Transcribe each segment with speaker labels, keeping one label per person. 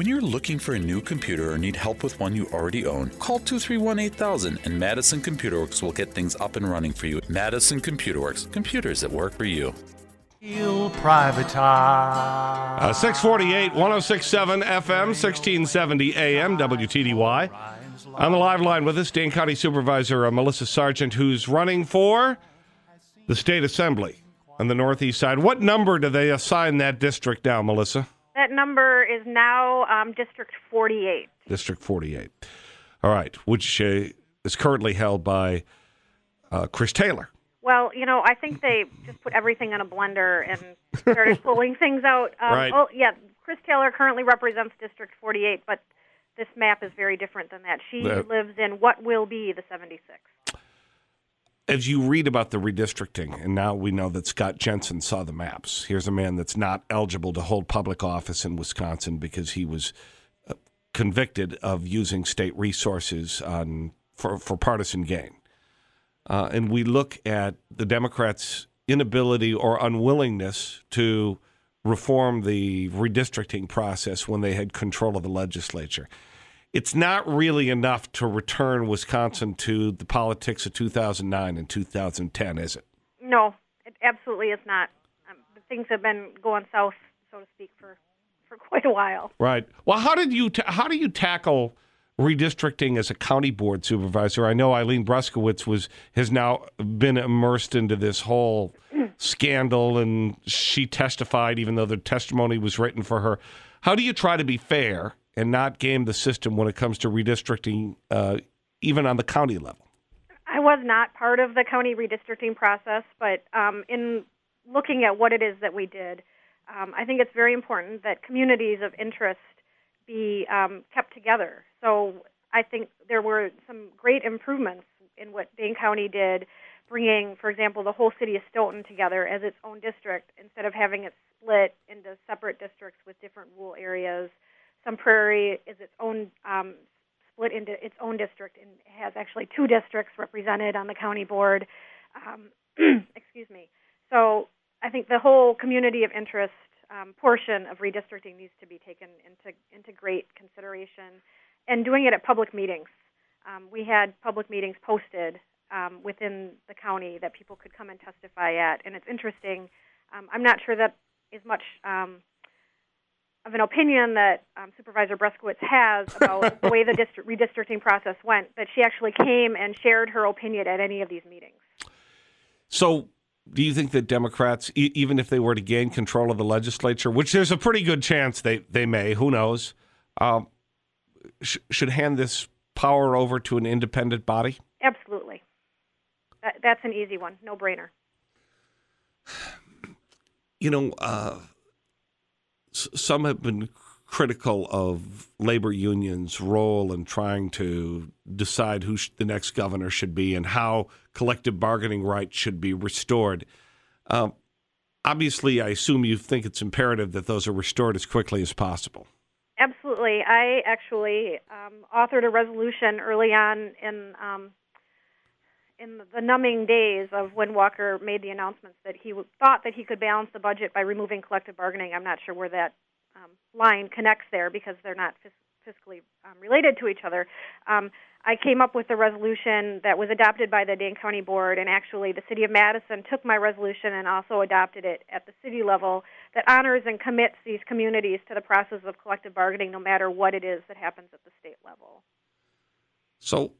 Speaker 1: When you're looking for a new computer or need help with one you already own, call 231 8000 and Madison Computer Works will get things up and running for you. Madison Computer Works, computers that work for you.
Speaker 2: You'll privatize.
Speaker 3: Uh, 648, 1067 FM, 1670 AM, WTDY. On the live line with us, Dane County Supervisor uh, Melissa Sargent, who's running for the State Assembly on the Northeast side. What number do they assign that district now, Melissa?
Speaker 4: That number is now um, District 48.
Speaker 3: District 48. All right, which uh, is currently held by uh, Chris Taylor.
Speaker 4: Well, you know, I think they just put everything in a blender and started pulling things out. Um,
Speaker 3: Right.
Speaker 4: Oh, yeah. Chris Taylor currently represents District 48, but this map is very different than that. She
Speaker 3: The-
Speaker 4: lives in what will be the 76.
Speaker 3: As you read about the redistricting, and now we know that Scott Jensen saw the maps. Here's a man that's not eligible to hold public office in Wisconsin because he was uh, convicted of using state resources on for, for partisan gain. Uh, and we look at the Democrats' inability or unwillingness to reform the redistricting process when they had control of the legislature. It's not really enough to return Wisconsin to the politics of 2009 and 2010, is it?
Speaker 4: No, it absolutely is not. Um, things have been going south, so to speak, for, for quite a while.
Speaker 3: Right. Well, how did you ta- how do you tackle redistricting as a county board supervisor? I know Eileen Bruskewitz was has now been immersed into this whole scandal, and she testified, even though the testimony was written for her. How do you try to be fair and not game the system when it comes to redistricting, uh, even on the county level?
Speaker 4: I was not part of the county redistricting process, but um, in looking at what it is that we did, um, I think it's very important that communities of interest be um, kept together. So I think there were some great improvements in what Dane County did, bringing, for example, the whole city of Stoughton together as its own district instead of having it split into separate districts with different rural areas. Sun Prairie is its own um, split into its own district and has actually two districts represented on the county board. Um, excuse me. So I think the whole community of interest um, portion of redistricting needs to be taken into into great consideration, and doing it at public meetings. Um, we had public meetings posted um, within the county that people could come and testify at, and it's interesting. Um, I'm not sure that is much um, of an opinion that um, Supervisor Bruskewitz has about the way the distri- redistricting process went, that she actually came and shared her opinion at any of these meetings.
Speaker 3: So, do you think that Democrats, e- even if they were to gain control of the legislature, which there's a pretty good chance they, they may, who knows, um, sh- should hand this power over to an independent body?
Speaker 4: Absolutely. That, that's an easy one, no brainer.
Speaker 3: You know, uh, s- some have been critical of labor unions' role in trying to decide who the next governor should be and how collective bargaining rights should be restored. Um, obviously, I assume you think it's imperative that those are restored as quickly as possible.
Speaker 4: Absolutely. I actually um, authored a resolution early on in um, in the numbing days of when Walker made the announcements that he thought that he could balance the budget by removing collective bargaining. I'm not sure where that um, line connects there because they're not fiscally um, related to each other. Um, I came up with a resolution that was adopted by the Dane County Board, and actually the City of Madison took my resolution and also adopted it at the city level that honors and commits these communities to the process of collective bargaining no matter what it is that happens at the state level.
Speaker 3: So,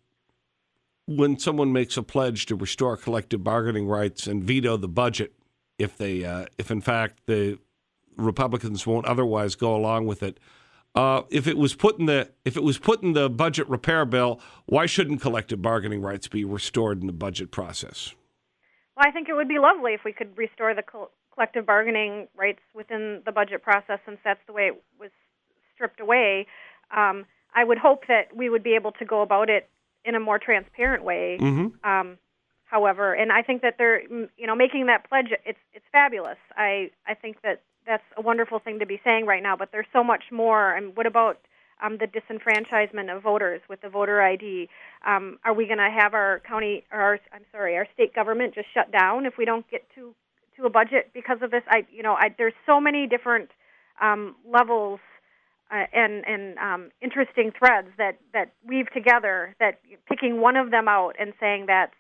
Speaker 3: when someone makes a pledge to restore collective bargaining rights and veto the budget, if they, uh, if in fact the Republicans won't otherwise go along with it, uh, if it was put in the if it was put in the budget repair bill, why shouldn't collective bargaining rights be restored in the budget process?
Speaker 4: Well, I think it would be lovely if we could restore the col- collective bargaining rights within the budget process since that's the way it was stripped away. Um, I would hope that we would be able to go about it in a more transparent way.
Speaker 3: Mm-hmm.
Speaker 4: Um, however, and I think that they're, you know, making that pledge. It's it's fabulous. I I think that that's a wonderful thing to be saying right now. But there's so much more. And what about um, the disenfranchisement of voters with the voter ID? Um, are we going to have our county or our, I'm sorry, our state government just shut down if we don't get to to a budget because of this? I you know I, there's so many different um, levels uh, and and um, interesting threads that that weave together. That picking one of them out and saying that's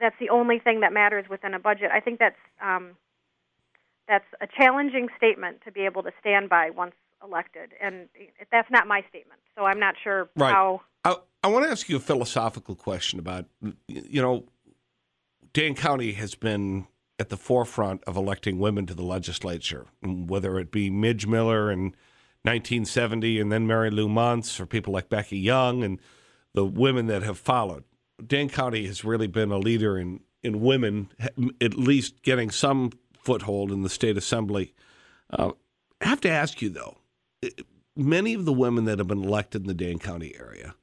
Speaker 4: that's the only thing that matters within a budget. I think that's um, that's a challenging statement to be able to stand by once elected, and that's not my statement. So I'm not sure
Speaker 3: right.
Speaker 4: how.
Speaker 3: I, I want to ask you a philosophical question about you know, Dane County has been at the forefront of electing women to the legislature, whether it be Midge Miller in 1970 and then Mary Lou Munts or people like Becky Young and the women that have followed. Dane County has really been a leader in, in women, at least getting some foothold in the state assembly. Uh, I have to ask you, though, many of the women that have been elected in the Dane County area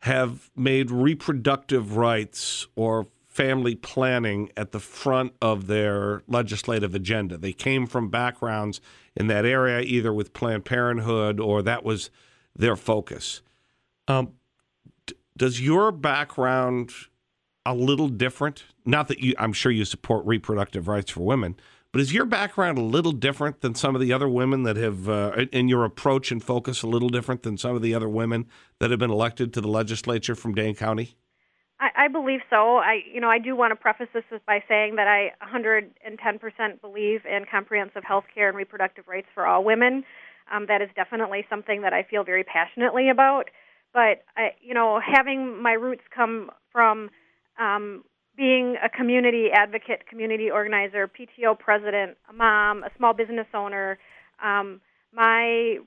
Speaker 3: have made reproductive rights or family planning at the front of their legislative agenda. They came from backgrounds in that area, either with Planned Parenthood or that was their focus. Um, does your background a little different? Not that you, I'm sure you support reproductive rights for women, but is your background a little different than some of the other women that have, uh, in your approach and focus, a little different than some of the other women that have been elected to the legislature from Dane County?
Speaker 4: I, I believe so. I, you know, I do want to preface this by saying that I 110% believe in comprehensive health care and reproductive rights for all women. Um, that is definitely something that I feel very passionately about. But I, you know, having my roots come from um, being a community advocate, community organizer, PTO president, a mom, a small business owner, um, my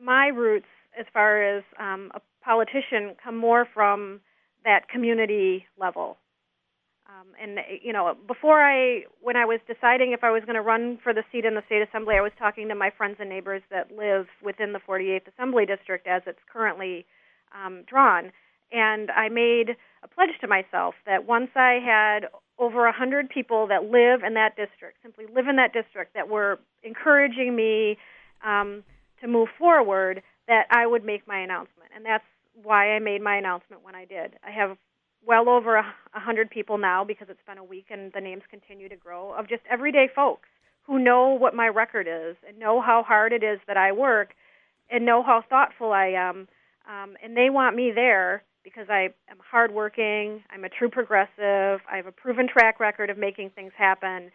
Speaker 4: my roots as far as um, a politician come more from that community level. Um, and you know, before I, when I was deciding if I was going to run for the seat in the state assembly, I was talking to my friends and neighbors that live within the 48th Assembly District as it's currently um, drawn, and I made a pledge to myself that once I had over a hundred people that live in that district, simply live in that district, that were encouraging me um, to move forward, that I would make my announcement, and that's why I made my announcement when I did. I have well over a hundred people now because it's been a week and the names continue to grow of just everyday folks who know what my record is and know how hard it is that I work and know how thoughtful I am. Um, and they want me there because I am hardworking, I'm a true progressive, I have a proven track record of making things happen,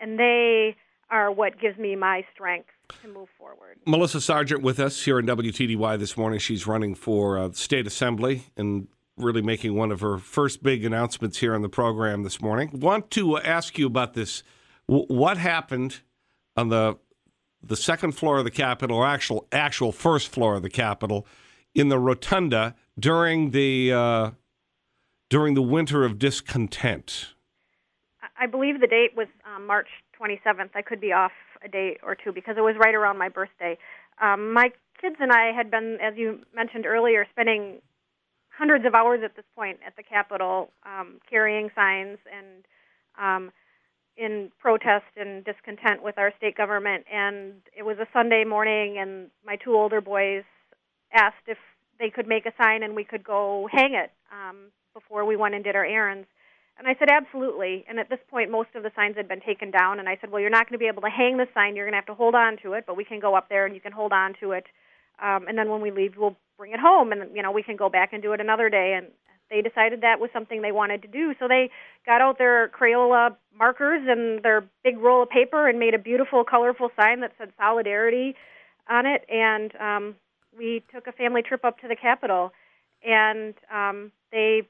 Speaker 4: and they are what gives me my strength to move forward.
Speaker 3: Melissa Sargent with us here in WTDY this morning. She's running for uh, state assembly and really making one of her first big announcements here on the program this morning. Want to ask you about this? W- what happened on the the second floor of the Capitol, or actual actual first floor of the Capitol, in the rotunda during the uh, during the winter of discontent?
Speaker 4: I believe the date was um, March 27th. I could be off a day or two because it was right around my birthday. Um, my kids and I had been, as you mentioned earlier, spending hundreds of hours at this point at the Capitol, um, carrying signs and um, in protest and discontent with our state government. And it was a Sunday morning, and my two older boys asked if they could make a sign and we could go hang it um, before we went and did our errands. And I said, absolutely. And at this point, most of the signs had been taken down. And I said, well, you're not going to be able to hang the sign. You're going to have to hold on to it, but we can go up there and you can hold on to it. Um, and then when we leave, we'll bring it home, and you know we can go back and do it another day. And they decided that was something they wanted to do, so they got out their Crayola markers and their big roll of paper and made a beautiful, colorful sign that said "Solidarity" on it. And um, we took a family trip up to the Capitol, and um, they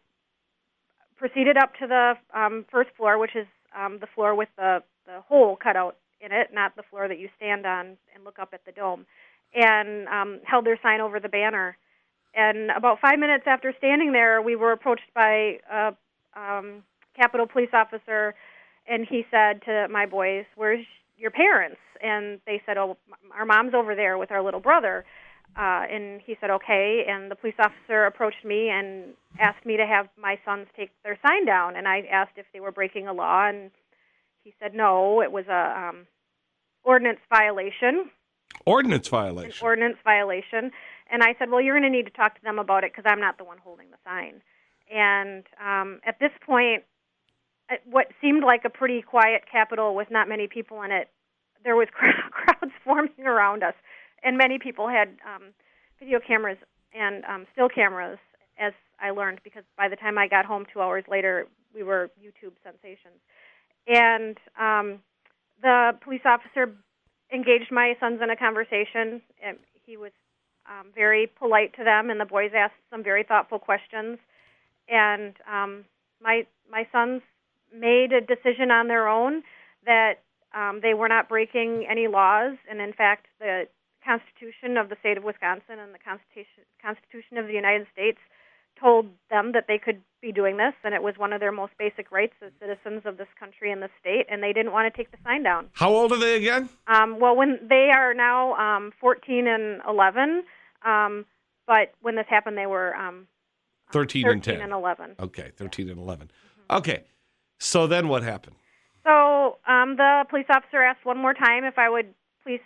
Speaker 4: proceeded up to the um, first floor, which is um, the floor with the, the hole cut out in it, not the floor that you stand on and look up at the dome, and um, held their sign over the banner. And about five minutes after standing there, we were approached by a um, Capitol police officer, and he said to my boys, "Where's your parents?" And they said, "Oh, our mom's over there with our little brother." Uh, and he said, okay. And the police officer approached me and asked me to have my sons take their sign down. And I asked if they were breaking a law, and he said no, it was a um, ordinance violation.
Speaker 3: Ordinance violation.
Speaker 4: An ordinance violation. And I said, well, you're going to need to talk to them about it because I'm not the one holding the sign. And um, at this point, what seemed like a pretty quiet Capitol with not many people in it, there was crowds forming around us and many people had um, video cameras and um, still cameras, as I learned, because by the time I got home two hours later, we were YouTube sensations. And um, the police officer engaged my sons in a conversation. And he was um, very polite to them, and the boys asked some very thoughtful questions. And um, my my sons made a decision on their own that um, they were not breaking any laws, and in fact, the Constitution of the state of Wisconsin and the Constitution Constitution of the United States told them that they could be doing this, and it was one of their most basic rights as citizens of this country and the state, and they didn't want to take the sign down.
Speaker 3: How old are they again?
Speaker 4: Um, well, when they are now um, 14 and 11, um, but when this happened, they were um,
Speaker 3: 13,
Speaker 4: 13
Speaker 3: and 10.
Speaker 4: and 11.
Speaker 3: Okay, 13 and 11. Okay, so then what happened?
Speaker 4: So um, the police officer asked one more time if I would please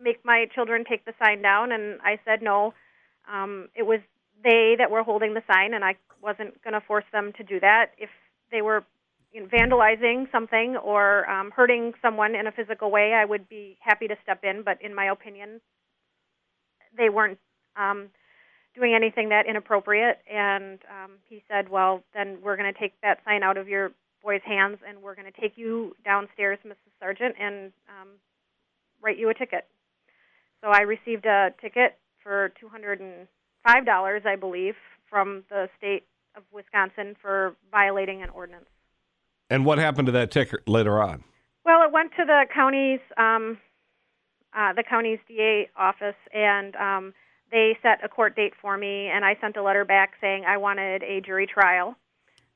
Speaker 4: make my children take the sign down, and I said no. Um, it was they that were holding the sign, and I wasn't going to force them to do that. If they were you know, vandalizing something or um, hurting someone in a physical way, I would be happy to step in. But in my opinion, they weren't um, doing anything that inappropriate. And um, he said, "Well, then we're going to take that sign out of your boy's hands, and we're going to take you downstairs, Mrs. Sargent, and um, write you a ticket." So I received a ticket for two hundred and five dollars, I believe, from the state of Wisconsin for violating an ordinance.
Speaker 3: And what happened to that ticket later on?
Speaker 4: Well, it went to the county's um, uh, the county's DA office, and um, they set a court date for me. And I sent a letter back saying I wanted a jury trial.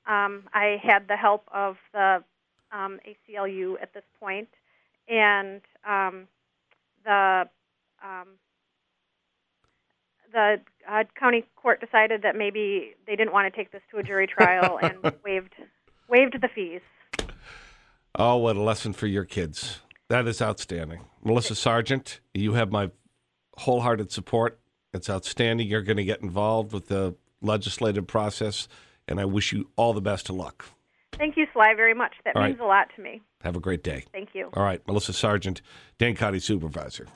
Speaker 4: Um, I had the help of the um, ACLU at this point, and um, the um, the uh, county court decided that maybe they didn't want to take this to a jury trial and waived waived the fees.
Speaker 3: Oh, what a lesson for your kids. That is outstanding. Melissa Sargent, you have my wholehearted support. It's outstanding. You're going to get involved with the legislative process, and I wish you all the best of luck.
Speaker 4: Thank you, Sly, very much. That
Speaker 3: All
Speaker 4: means
Speaker 3: right.
Speaker 4: a lot to me.
Speaker 3: Have a great day.
Speaker 4: Thank you.
Speaker 3: All right, Melissa Sargent, Dane County Supervisor.